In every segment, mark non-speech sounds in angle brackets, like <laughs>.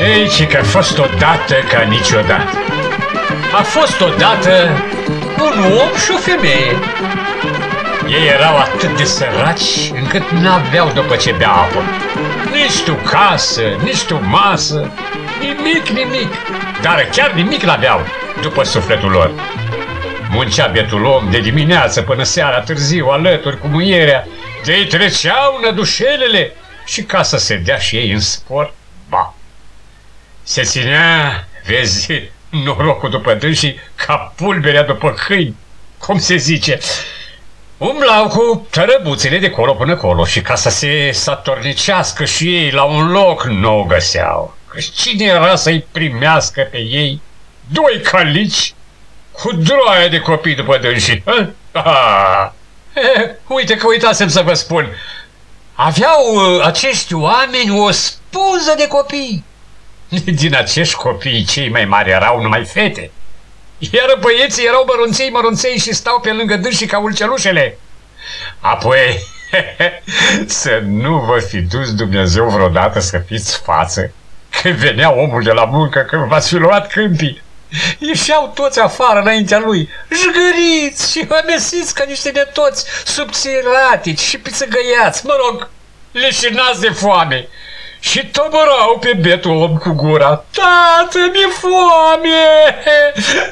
Ei, ci că a fost odată ca niciodată. A fost odată un om și o femeie. Ei erau atât de săraci încât n-aveau după ce bea apă. Nici tu casă, nici tu masă, nimic, nimic. Dar chiar nimic n-aveau după sufletul lor. Muncea bietul om de dimineață până seara târziu alături cu muierea. De ei treceau nădușelele și ca să se dea și ei în spor, ba. Se ținea, vezi, norocul după dânsii ca pulberea după câini, cum se zice. Umblau cu tărăbuțele de colo până colo și ca să se satornicească și ei la un loc nu o găseau. Că cine era să-i primească pe ei? Doi calici cu droaie de copii după dânsii. Ah. Eh, uite că uitasem să vă spun. Aveau uh, acești oameni o spuză de copii. <laughs> Din acești copii, cei mai mari erau numai fete. Iar băieții erau mărunței mărunței și stau pe lângă dânsii ca ulcelușele. Apoi, <laughs> să nu vă fi dus Dumnezeu vreodată să fiți față când venea omul de la muncă, când v-ați fi luat câmpii. Ieșeau toți afară înaintea lui, jgăriți și amesiți ca niște netoți, subțiratici și pițăgăiați, mă rog, leșinați de foame. Și tăbărau pe betul om cu gura. Tată, mi-e foame!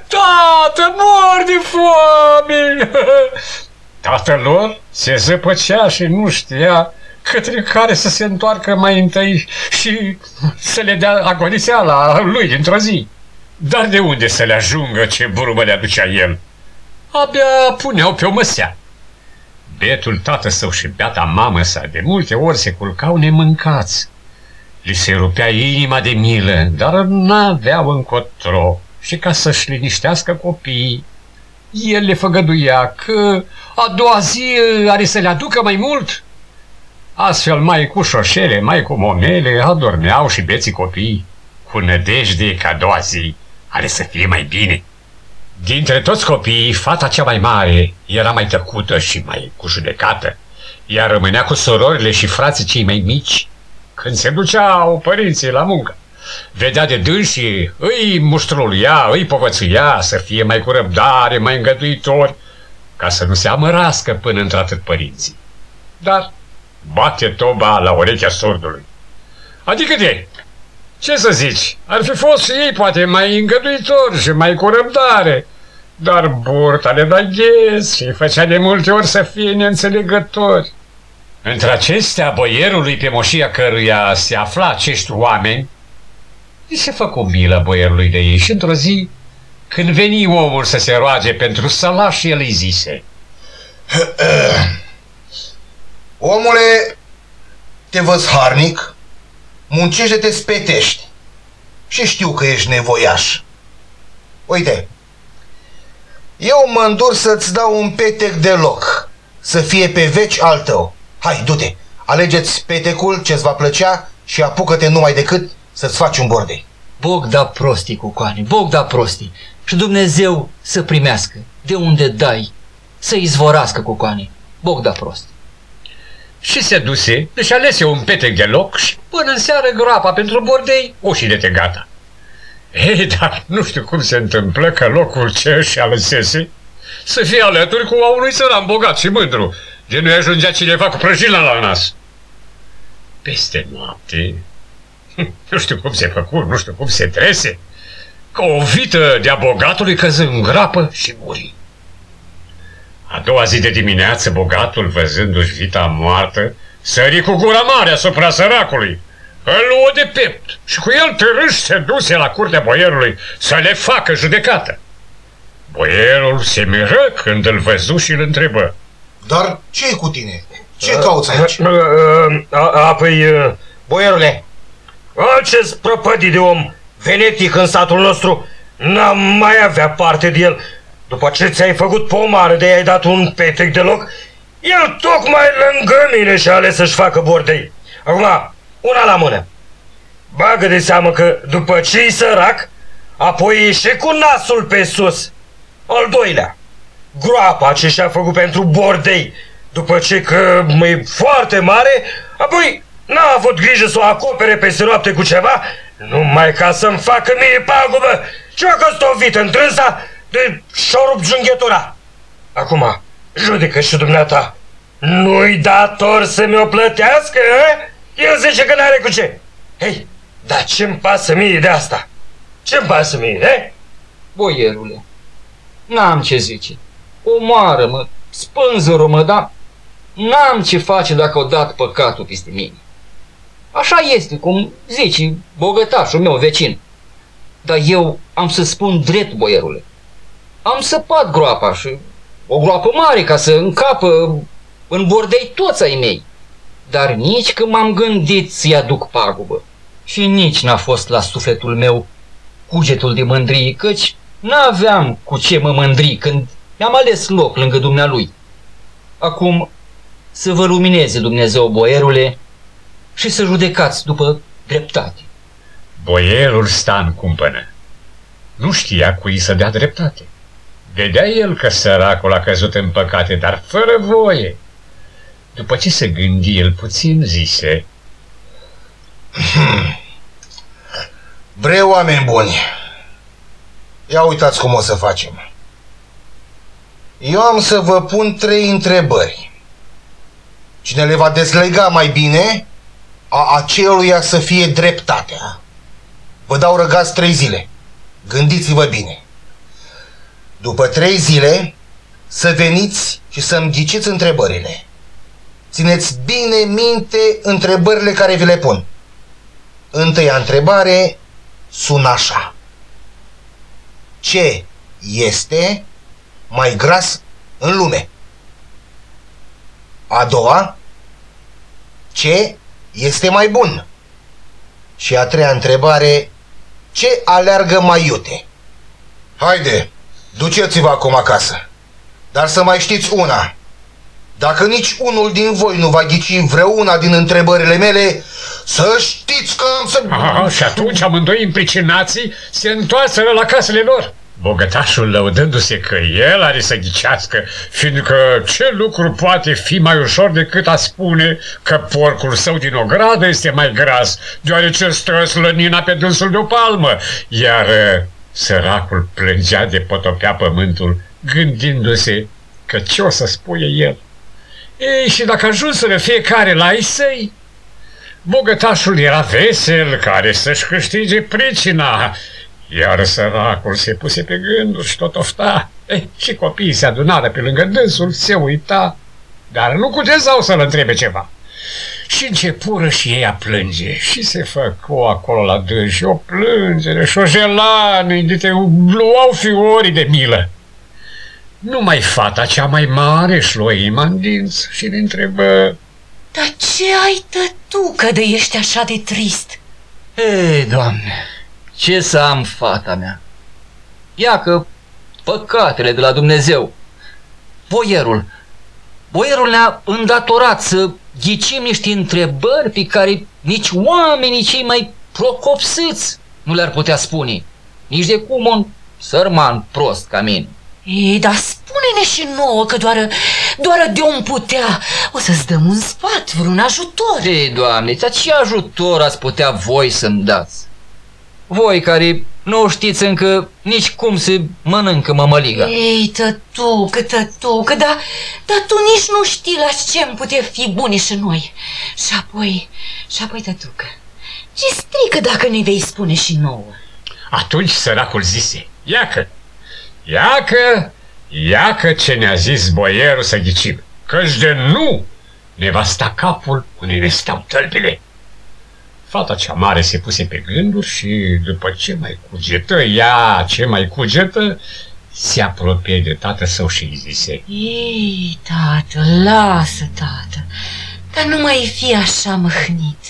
Tată, mor de foame! Tatăl lor se zăpăcea și nu știa către care să se întoarcă mai întâi și să le dea agoniseala lui dintr-o zi. Dar de unde să le ajungă ce burbă le aducea el? Abia puneau pe o măsea. Betul tată său și beata mamă sa de multe ori se culcau nemâncați. Li se rupea inima de milă, dar n-aveau încotro și ca să-și liniștească copiii, el le făgăduia că a doua zi are să le aducă mai mult. Astfel, mai cu șoșele, mai cu momele, adormeau și beții copii, cu nădejde ca a doua zi are să fie mai bine. Dintre toți copiii, fata cea mai mare era mai tăcută și mai cu judecată, iar rămânea cu sororile și frații cei mai mici când se duceau părinții la muncă. Vedea de dânsii, îi muștruluia, îi povățuia să fie mai cu răbdare, mai îngăduitori, ca să nu se amărască până într-atât părinții. Dar bate toba la urechea sordului. Adică de, ce să zici, ar fi fost și ei poate mai îngăduitori și mai cu răbdare, dar burta le da ghes și făcea de multe ori să fie neînțelegători. Între acestea, boierului pe moșia căruia se afla acești oameni, îi se făcu milă boierului de ei și într-o zi, când veni omul să se roage pentru salaș, el îi zise. <clears throat> Omule, te văz harnic, muncește-te spetești și știu că ești nevoiaș. Uite, eu mă îndur să-ți dau un petec de loc, să fie pe veci al tău. Hai, du-te, alegeți petecul ce-ți va plăcea și apucă-te numai decât să-ți faci un bordei. Bog da prostii, cucoane, Bog da prostii. Și Dumnezeu să primească, de unde dai, să izvorască, cucoane, Bog da prostii. Și se duse, își alese un petec de loc și până în seară groapa pentru bordei o și de gata. Ei, <laughs> dar nu știu cum se întâmplă că locul ce își alesese să fie alături cu a unui săran bogat și mândru, de nu ajungea cineva cu prăjila la nas. Peste noapte, nu știu cum se făcu, nu știu cum se trese, că o vită de-a bogatului căză în grapă și muri. A doua zi de dimineață, bogatul, văzându-și vita moartă, sări cu gura mare asupra săracului, îl luă de pept și cu el târâș se duse la curtea boierului să le facă judecată. Boierul se miră când îl văzu și îl întrebă. Dar ce e cu tine? Ce cauți aici? Apoi, boierule, ce prăpădii de om venetic în satul nostru N-am mai avea parte de el. După ce ți-ai făcut pomară de ai dat un petec de loc, el tocmai lângă mine și-a ales să-și facă bordei. Acum, una la mână. Bagă de seamă că după ce e sărac, apoi e și cu nasul pe sus. Al doilea, groapa ce și-a făcut pentru bordei, după ce că e foarte mare, apoi n-a avut grijă să o acopere peste noapte cu ceva, numai ca să-mi facă mie pagubă ce-a căstovit întrânsa de șorup junghetura. Acum, judecă și dumneata, nu-i dator să mi-o plătească, a? El zice că n-are cu ce. Hei, dar ce-mi pasă mie de asta? Ce-mi pasă mie, he? Boierule, n-am ce zice. Omoară-mă, spânzură-mă, dar n-am ce face dacă o dat păcatul peste mine. Așa este, cum zici, bogătașul meu vecin. Dar eu am să spun drept, boierule. Am săpat groapa și o groapă mare ca să încapă în bordei toți ai mei. Dar nici când m-am gândit să-i aduc pagubă. Și nici n-a fost la sufletul meu cugetul de mândrie, căci n-aveam cu ce mă mândri când mi-am ales loc lângă dumnealui. Acum să vă lumineze Dumnezeu, boierule, și să judecați după dreptate. Boierul sta în cumpănă. Nu știa cui să dea dreptate. Vedea el că săracul a căzut în păcate, dar fără voie. După ce se gândi el puțin, zise, Bre, oameni buni, ia uitați cum o să facem. Eu am să vă pun trei întrebări. Cine le va deslega mai bine, a aceluia să fie dreptatea. Vă dau răgați trei zile. Gândiți-vă bine. După trei zile, să veniți și să-mi ghiciți întrebările. Țineți bine minte întrebările care vi le pun. Întâia întrebare sună așa. Ce este mai gras în lume? A doua, ce este mai bun? Și a treia întrebare, ce aleargă mai iute? Haide, duceți-vă acum acasă. Dar să mai știți una. Dacă nici unul din voi nu va ghici vreuna din întrebările mele, să știți că am să... Aha, și atunci amândoi impricinații se întoarseră la casele lor. Bogătașul lăudându-se că el are să ghicească, fiindcă ce lucru poate fi mai ușor decât a spune că porcul său din ogradă este mai gras, deoarece stă slănina pe dânsul de o palmă, iar uh, săracul plângea de potopea pământul, gândindu-se că ce o să spune el. Ei, și dacă ajunseră fiecare la ei săi, bogătașul era vesel care să-și câștige pricina, iar săracul se puse pe gânduri și tot ofta. Eh, și copiii se adunară pe lângă dânsul, se uita, dar nu cutezau să-l întrebe ceva. Și începură și ei a plânge și se făcu acolo la dâns și o plângere și o gelană de te luau fiorii de milă. Numai fata cea mai mare își lua inima în dinți și le întrebă Dar ce ai, tătucă, de ești așa de trist? Ei, Doamne, ce să am fata mea? Ia că păcatele de la Dumnezeu. Boierul, boierul ne-a îndatorat să ghicim niște întrebări pe care nici oamenii cei mai procopsiți nu le-ar putea spune. Nici de cum un sărman prost ca mine. Ei, dar spune-ne și nouă că doar, doar de om putea o să-ți dăm un sfat, vreun ajutor. Ei, Doamne, ce ajutor ați putea voi să-mi dați? Voi care nu știți încă nici cum se mănâncă mămăliga. Ei, tătucă, tătucă, dar, dar tu nici nu știi la ce putea fi buni și noi. Și apoi, și apoi, tătucă, ce strică dacă nu-i vei spune și nouă? Atunci săracul zise, iacă, iacă, iacă ce ne-a zis boierul să ghicim, căci de nu ne va sta capul unde ne stau tălpile. Fata cea mare se puse pe gânduri și după ce mai cugetă ea, ce mai cugetă, se apropie de tată său și îi zise Ei, tată, lasă, tată, dar nu mai fi așa măhnit.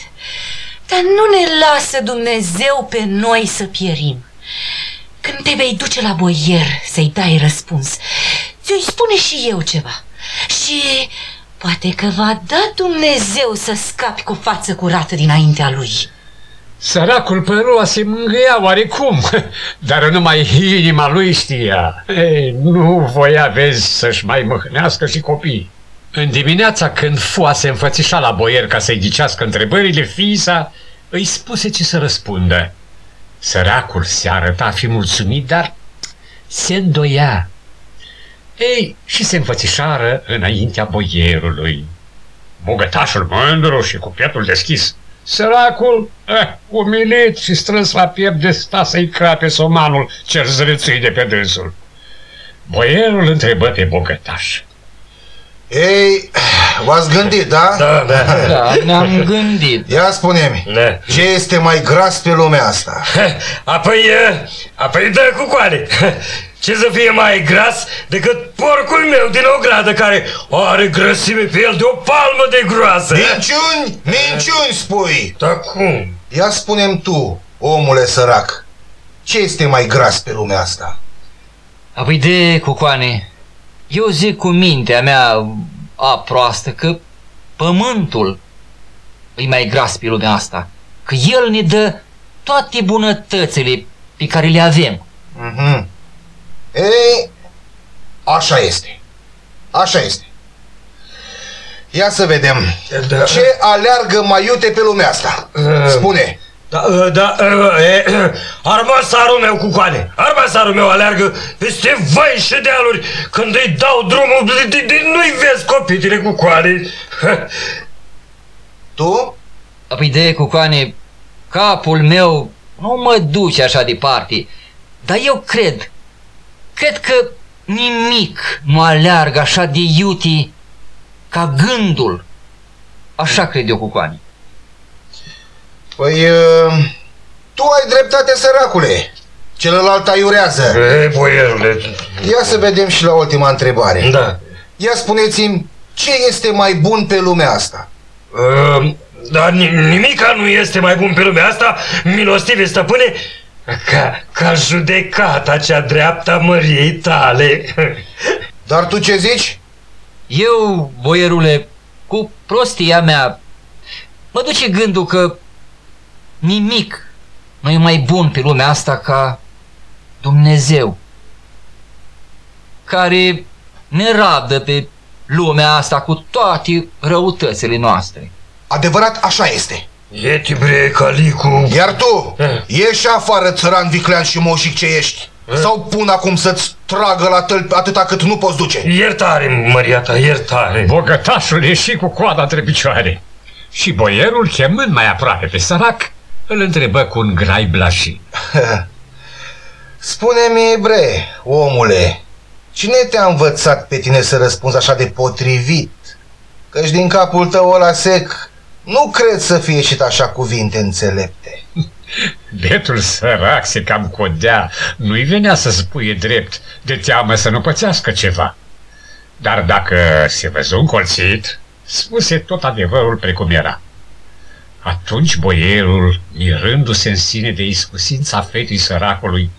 Dar nu ne lasă Dumnezeu pe noi să pierim. când te vei duce la boier să-i dai răspuns, ți-o spune și eu ceva. Și poate că va da Dumnezeu să scapi cu față curată dinaintea lui. Săracul Părua se mângâia oarecum, <laughs> dar numai inima lui știa. Ei, nu voia, vezi, să-și mai mâhnească și copii. În dimineața când Fua se înfățișa la boier ca să-i ghicească întrebările, fiisa îi spuse ce să răspundă. Săracul se arăta a fi mulțumit, dar se îndoia. Ei, și se înfățișară înaintea boierului. Bogătașul mândru și cu pietul deschis. Săracul, eh, umilit și strâns la piept de sta să-i crape somanul cel zrățui de pe dânsul. Boierul întrebă pe bogătaș. Ei, v-ați gândit, da? Da, da. Da, ne-am gândit. Ia spune-mi, Da. ce este mai gras pe lumea asta? Apoi, e, apoi dă cu coale. Ce să fie mai gras decât porcul meu din ogradă care are grăsime pe el de o palmă de groasă. Minciuni? Minciuni spui! Dar cum? Ia spunem tu, omule sărac, ce este mai gras pe lumea asta? Apoi de, cucoane, eu zic cu mintea mea a proastă că pământul e mai gras pe lumea asta. Că el ne dă toate bunătățile pe care le avem. Mhm. Ei, așa este. Așa este. Ia să vedem. Da. Ce aleargă mai iute pe lumea asta? Spune. Da, uh, da, uh, e, armasarul meu cu coane, armasarul meu aleargă peste vai și dealuri când îi dau drumul, de, de, de, nu-i vezi copitele cu coane. <laughs> Tu? Apoi de, cucoane, capul meu nu mă duce așa departe, dar eu cred, cred că nimic nu aleargă așa de iute ca gândul. Așa cred eu, cucoane. Păi, uh, tu ai dreptate, săracule. Celălalt aiurează. E, boierule, Ia să vedem și la ultima întrebare. da. Ia spuneți-mi, ce este mai bun pe lumea asta? Uh, dar ni- nimica nu este mai bun pe lumea asta, milostive stăpâne, ca, ca judecata cea dreaptă a măriei tale. Dar tu ce zici? Eu, boierule, cu prostia mea, mă duce gândul că nimic nu e mai bun pe lumea asta ca Dumnezeu, care ne rabdă pe lumea asta cu toate răutățile noastre. Adevărat, așa este. Ieti bre, calicu. Iar tu, Eh. ieși afară, țăran, viclean și moșic ce ești. Sau pun acum să-ți tragă la tălpi atâta cât nu poți duce. Iertare, măria ta, iertare. Bogătașul ieși cu coada între picioare. Și boierul, chemând mai aproape pe sărac, îl întrebă cu un grai blașin. <laughs> Spune-mi, bre, omule, cine te-a învățat pe tine să răspunzi așa de potrivit? Căci din capul tău ăla sec, nu cred să fie ieșit așa cuvinte înțelepte. <laughs> Betul sărac se cam codea, nu-i venea să spuie drept, de teamă să nu pățească ceva. Dar dacă se văzu încolțit, spuse tot adevărul precum era. Atunci boierul, mirându-se în sine de iscusința fetei săracului,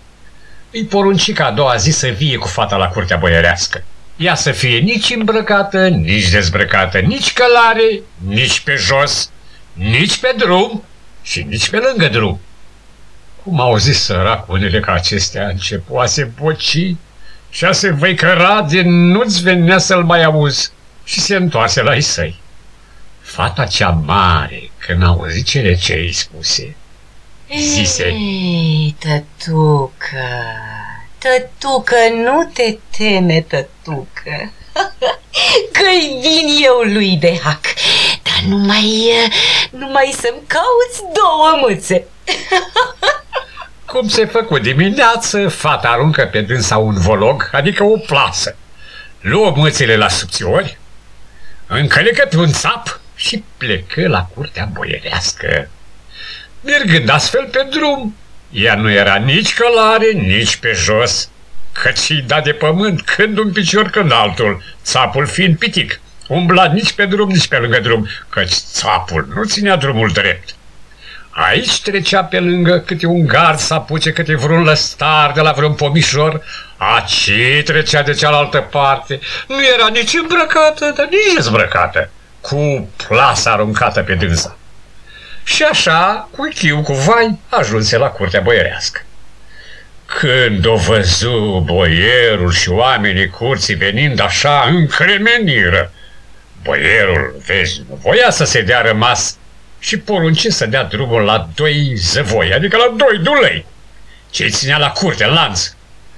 îi porunci ca a doua zi să vie cu fata la curtea boierească. Ea să fie nici îmbrăcată, nici dezbrăcată, nici călare, nici pe jos, nici pe drum și nici pe lângă drum. Cum au zis săracunele că acestea începu a se boci și a se văicăra de nu-ți venea să-l mai auzi și se întoarse la ei săi. Fata cea mare, când a auzit cele ce îi spuse, Zise. Ei, tătucă, tătucă, nu te teme, tătucă. <laughs> Că-i vin eu lui de hac, dar numai, numai să-mi cauți două mâțe. <laughs> Cum se făcu dimineață, fata aruncă pe dânsa un volog, adică o plasă. Luă mâțile la subțiori, încălecă pe un țap și plecă la curtea boierească. Mergând astfel pe drum, ea nu era nici călare, nici pe jos, căci îi da de pământ când un picior când altul, țapul fiind pitic. Umbla nici pe drum, nici pe lângă drum, căci țapul nu ținea drumul drept. Aici trecea pe lângă câte un gard să apuce câte vreun lăstar de la vreun pomișor, aci trecea de cealaltă parte. Nu era nici îmbrăcată, dar nici dezbrăcată, cu plasa aruncată pe dânsa. Și așa, cu chiu, cu vai, ajunse la curtea boierească. Când o văzu boierul și oamenii curții venind așa, încremeniră. Boierul, vezi, nu voia să se dea rămas și porunci să dea drumul la doi zăvoi, adică la doi dulei, ce ținea la curte, în lanț.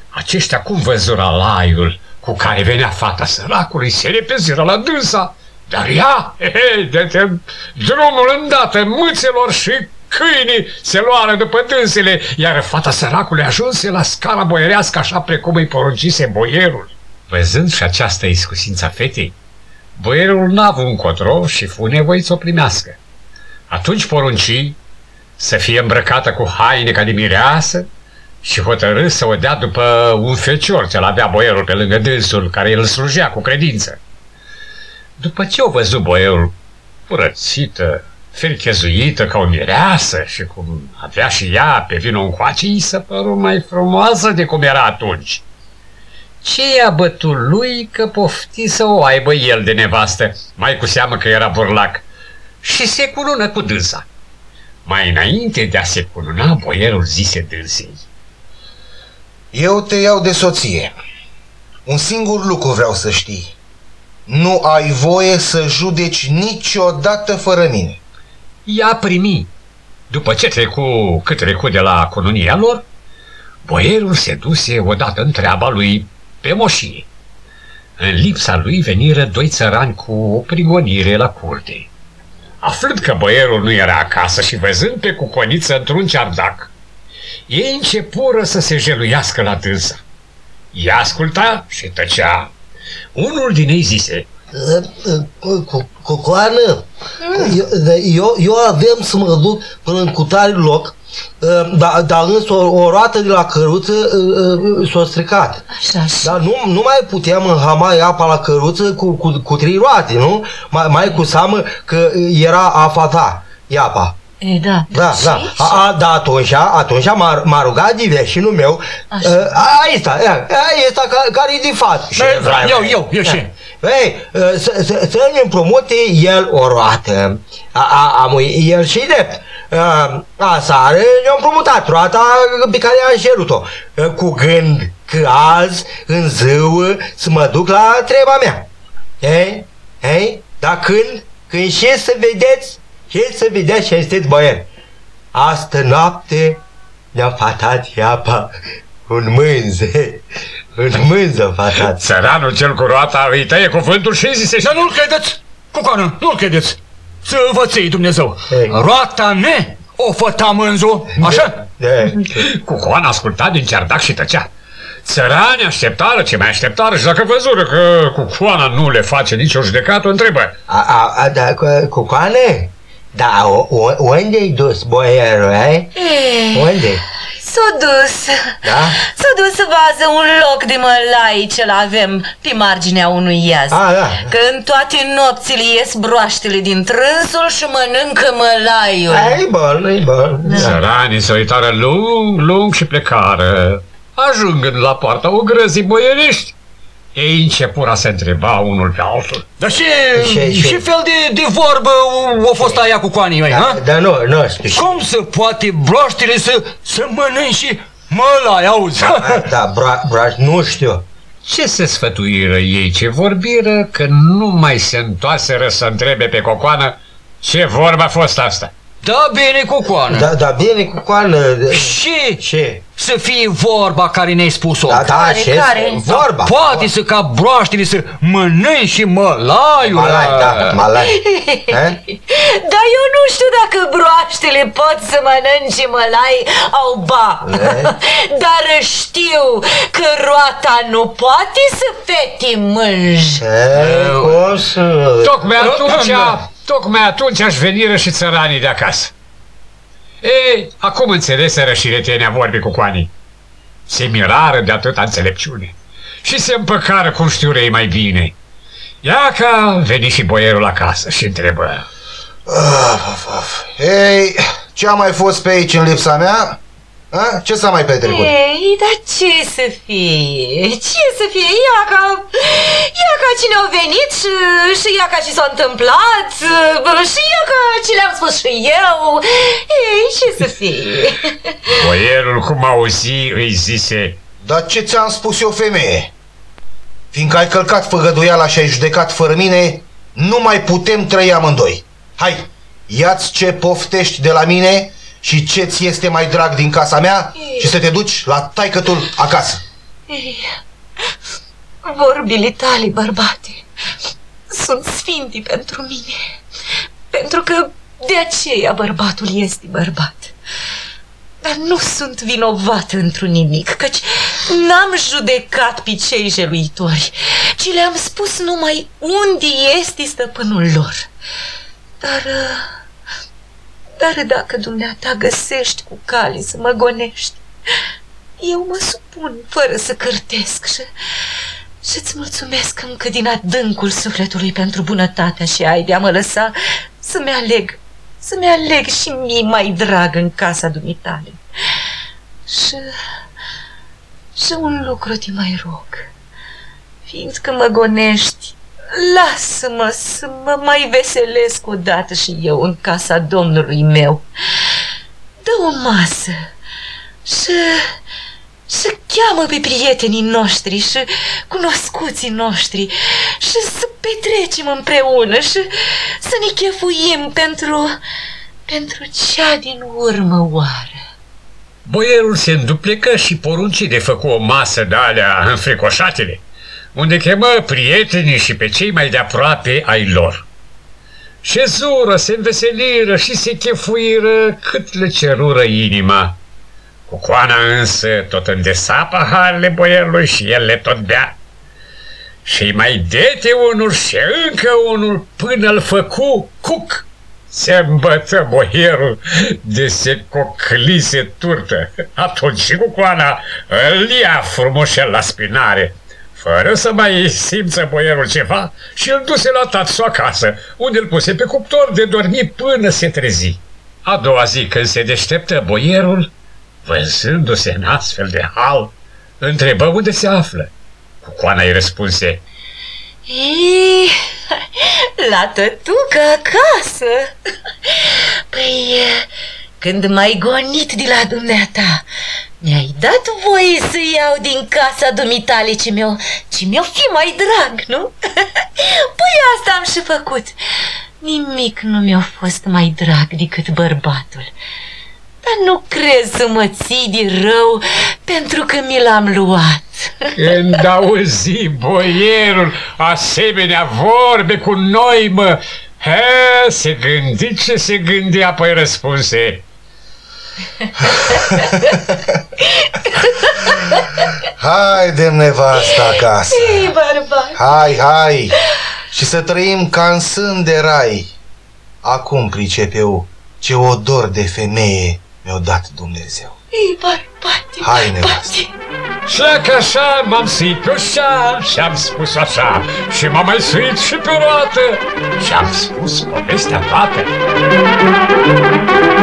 Aceștia cum văzura laiul cu care venea fata săracului, se repeziră la dânsa, dar ea, he, he, de, de, drumul îndată, mâțelor și câinii se luară după dânsele, iar fata săracului ajunse la scara boierească așa precum îi poruncise boierul. Văzând și această iscusință a fetei, boierul n-a avut încotro și fu nevoit să o primească. Atunci porunci să fie îmbrăcată cu haine ca de mireasă și hotărâ să o dea după un fecior ce-l avea boierul pe lângă dânsul, care îl slujea cu credință. După ce o văzut boierul curățită, ferchezuită ca o mireasă și cum avea și ea pe vinul încoace, îi se păru mai frumoasă de cum era atunci. Ce i-a bătut lui că pofti să o aibă el de nevastă, mai cu seamă că era burlac, și se cunună cu dânsa. Mai înainte de a se cununa, boierul zise dânsei. Eu te iau de soție. Un singur lucru vreau să știi. Nu ai voie să judeci niciodată fără mine. Ea primi. După ce trecu cât trecu de la cununia lor, boierul se duse odată în treaba lui pe moșie. În lipsa lui veniră doi țărani cu o prigonire la curte. Aflând că boierul nu era acasă și văzând pe cuconiță într-un ceardac, ei începură să se jeluiască la dânsa. Ea asculta și tăcea. Unul din ei zise, Cocoană, eu, eu, eu avem să mă duc până în cutare loc, dar, dar însă o, o roată de la căruță s-a stricat. Așa, așa. Dar nu, nu mai puteam înhama apa la căruță cu, cu, cu trei roate, nu? Mai, mai cu seamă că era apa ta, apa. E, da. Da, Și? da. A, a, da, atunci, atunci m-a, m-a rugat de vecinul meu. Așa. Uh, aici, aici ca, care e de față. Și vreau- Eu, eu, eu și. Ei, să, să, să ne împrumute el o roată. A, a, am el și drept. A, aseară ne-a împrumutat roata pe care am cerut-o. Cu gând că azi, în ziua, să mă duc la treaba mea. Ei? Ei? Dar când? Când și să vedeți, și să vedeți ce sunteți băieri. Astă noapte ne-a fatat apa un mânze. Un mânză fatat. țăranul cel cu roata îi tăie cuvântul și zise, Să nu-l credeți, cucoană, nu-l credeți. Să vă ții Dumnezeu. Ei. Roata ne o făta mânzu, așa? De, Cucoana asculta din cerdac și tăcea. Țăranii așteptară ce mai așteptară și dacă văzură că Cucoana nu le face nicio judecată, o întrebă. a, a, a, da, cu, cu coane? Da, o, o, unde-i dus boierul, ai? E, Unde? s-a dus. Da? S-a dus să vază un loc de mălai ce-l avem pe marginea unui iaz. A, da. Că în toate nopțile ies broaștele din trânsul și mănâncă mălaiul. Ai bun, ai bun. Da. Țăranii se uitară lung, lung și plecară. Ajungând la poarta ogrăzii boieriști, ei începură să întreba unul pe altul. Dar și, Ce- și, ce? fel de, de vorbă a fost aia cu coanii mei, Da, ha? dar nu, nu știu. Cum se poate broaștele să, să mănânci mălai, auzi? Da, da bra, braș, nu știu. Ce se sfătuiră ei, ce vorbiră, că nu mai se întoarseră să întrebe pe Cocoană ce vorba a fost asta. Da bine, cucoană. Da, da, bine cu coană. Și Ce? să fie vorba care ne-ai spus-o. Da, da, Care, ce? care? Vorba. Poate să ca broaștele să mănânci și mălaiul. Malai, da, malai. Eh? Dar eu nu știu dacă broaștele pot să mănânce mălai au ba. Dar știu că roata nu poate să fete mânj. Eh, cum să... Tocmai atunci, tocmai atunci aș veniră și țăranii de acasă. Ei, acum înțeleseră și retenia vorbii cu coanii. Se mirară de atâta înțelepciune și se împăcară cum știu ei mai bine. Ia ca veni și boierul acasă și întrebă. Of, of, of. Ei, Ce a mai fost pe aici în lipsa mea? A? Ce s-a mai petrecut? Ei, dar ce să fie? Ce să fie? Ia ca, ia ca cine a venit și, și ia ca ce s-a întâmplat și ia ca ce le-am spus și eu. Ei, ce să fie? <laughs> Boierul, cum auzi, îi zise, Dar ce ți-am spus eu, femeie? Fiindcă ai călcat făgăduiala și ai judecat fără mine, nu mai putem trăi amândoi. Hai, ia-ți ce poftești de la mine și ce ți este mai drag din casa mea și să te duci la taicătul acasă. Ei, vorbile tale, bărbate, sunt sfinti pentru mine. Pentru că de aceea bărbatul este bărbat. Dar nu sunt vinovat într-un nimic, căci n-am judecat pe cei jeluitori, ci le-am spus numai unde este stăpânul lor. Dar, dar dacă dumneata găsești cu cale să mă gonești, eu mă supun fără să cârtesc și, și-ți mulțumesc încă din adâncul sufletului pentru bunătatea și ai de a mă lăsa să-mi aleg să-mi aleg și mie mai drag în casa dumitale. Și, și un lucru te mai rog, fiindcă mă gonești, lasă-mă să mă mai veselesc odată și eu în casa domnului meu. Dă o masă și, și cheamă pe prietenii noștri și cunoscuții noștri și să petrecem împreună și să ne chefuim pentru, pentru cea din urmă oară. Boierul se înduplecă și porunci de făcu o masă de alea înfricoșatele, unde chemă prietenii și pe cei mai de aproape ai lor. Șezură, se înveseliră și se chefuiră cât le cerură inima. Cucoana însă tot îndesa paharele boierului și el le tot bea. Și mai dete unul și încă unul până îl făcu cuc. Se îmbătă boierul de se coclise turtă. Atunci și cucoana îl ia frumușel la spinare fără să mai simță boierul ceva și îl duse la tatsu acasă, unde îl puse pe cuptor de dormi până se trezi. A doua zi, când se deșteptă boierul, văzându-se în astfel de hal, întrebă unde se află. Cucoana îi răspunse, Ei, la tătucă acasă. Păi, când m-ai gonit de la dumneata, mi-ai dat voie să iau din casa dumitale ce mi-o, ce mi-o fi mai drag, nu? <laughs> Păi asta am și făcut. Nimic nu mi-a fost mai drag decât bărbatul. Dar nu crezi să mă ții de rău pentru că mi l-am luat. <laughs> Când auzi boierul asemenea vorbe cu noi, mă, he, se gândi ce se gândi, apoi răspunse. <laughs> Haide, nevasta acasă. Ei, bărbat. Hai, hai. Și să trăim ca în sân de rai. Acum pricep eu ce odor de femeie mi-a dat Dumnezeu. Ei, bărbate, Hai, nevastă. bărbate. Și că așa m-am suit pe ușa și am spus așa și m-am mai suit și pe roată și am spus povestea toată.